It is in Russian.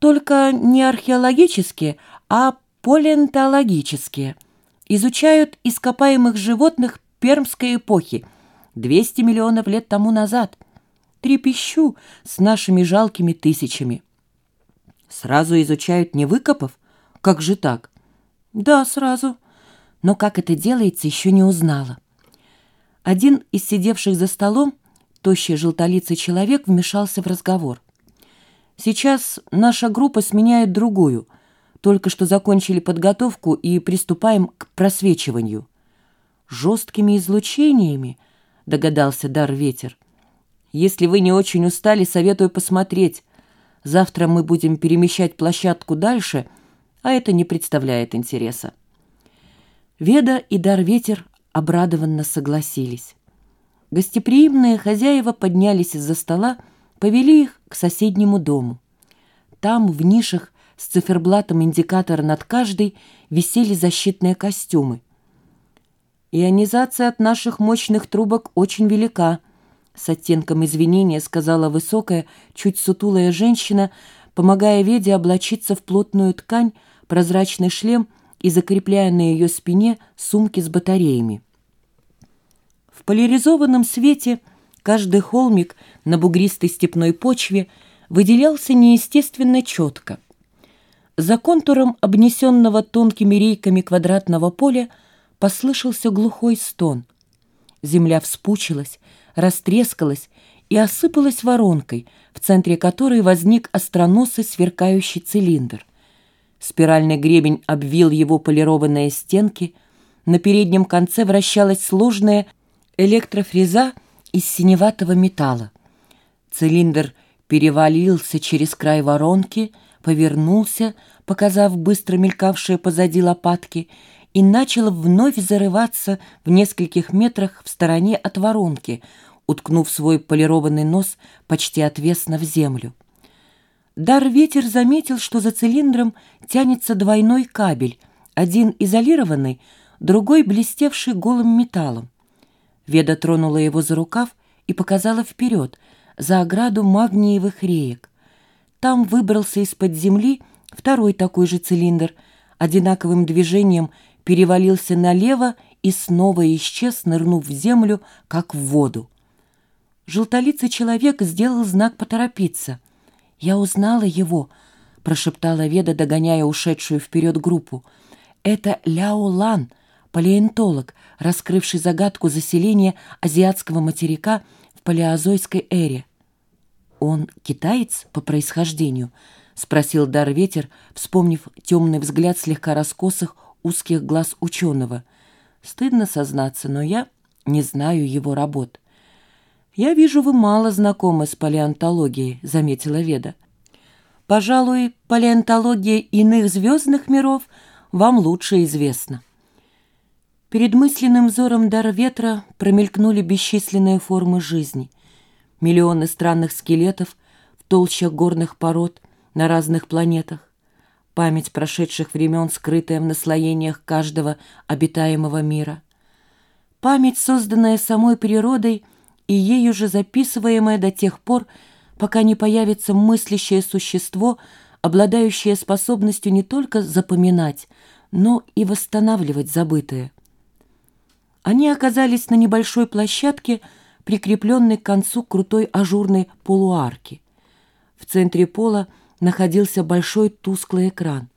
только не археологические, а палеонтологические. Изучают ископаемых животных пермской эпохи, 200 миллионов лет тому назад. Трепещу с нашими жалкими тысячами. Сразу изучают, не выкопав? Как же так? Да, сразу. Но как это делается, еще не узнала. Один из сидевших за столом, тощий желтолицый человек, вмешался в разговор. Сейчас наша группа сменяет другую. Только что закончили подготовку и приступаем к просвечиванию. Жесткими излучениями, догадался Дар Ветер. Если вы не очень устали, советую посмотреть. Завтра мы будем перемещать площадку дальше, а это не представляет интереса. Веда и Дар Ветер обрадованно согласились. Гостеприимные хозяева поднялись из-за стола, повели их к соседнему дому. Там, в нишах, с циферблатом индикатора над каждой, висели защитные костюмы. «Ионизация от наших мощных трубок очень велика», с оттенком извинения сказала высокая, чуть сутулая женщина, помогая Веде облачиться в плотную ткань, прозрачный шлем и закрепляя на ее спине сумки с батареями. В поляризованном свете каждый холмик на бугристой степной почве выделялся неестественно четко. За контуром обнесенного тонкими рейками квадратного поля послышался глухой стон. Земля вспучилась, растрескалась и осыпалась воронкой, в центре которой возник остроносый сверкающий цилиндр. Спиральный гребень обвил его полированные стенки, на переднем конце вращалась сложная электрофреза из синеватого металла. Цилиндр перевалился через край воронки, повернулся, показав быстро мелькавшие позади лопатки, и начал вновь зарываться в нескольких метрах в стороне от воронки, уткнув свой полированный нос почти отвесно в землю. Дар-ветер заметил, что за цилиндром тянется двойной кабель, один изолированный, другой блестевший голым металлом. Веда тронула его за рукав и показала вперед, за ограду магниевых реек. Там выбрался из-под земли второй такой же цилиндр, одинаковым движением перевалился налево и снова исчез, нырнув в землю, как в воду. Желтолицый человек сделал знак поторопиться. «Я узнала его», — прошептала Веда, догоняя ушедшую вперед группу. «Это Ляо Лан, палеонтолог, раскрывший загадку заселения азиатского материка в палеозойской эре. «Он китаец по происхождению?» — спросил Дар Ветер, вспомнив темный взгляд слегка раскосых узких глаз ученого. «Стыдно сознаться, но я не знаю его работ». «Я вижу, вы мало знакомы с палеонтологией», — заметила Веда. «Пожалуй, палеонтология иных звездных миров вам лучше известна». Перед мысленным взором дар ветра промелькнули бесчисленные формы жизни. Миллионы странных скелетов в толщах горных пород на разных планетах. Память прошедших времен, скрытая в наслоениях каждого обитаемого мира. Память, созданная самой природой и ею же записываемая до тех пор, пока не появится мыслящее существо, обладающее способностью не только запоминать, но и восстанавливать забытое. Они оказались на небольшой площадке, прикрепленной к концу крутой ажурной полуарки. В центре пола находился большой тусклый экран.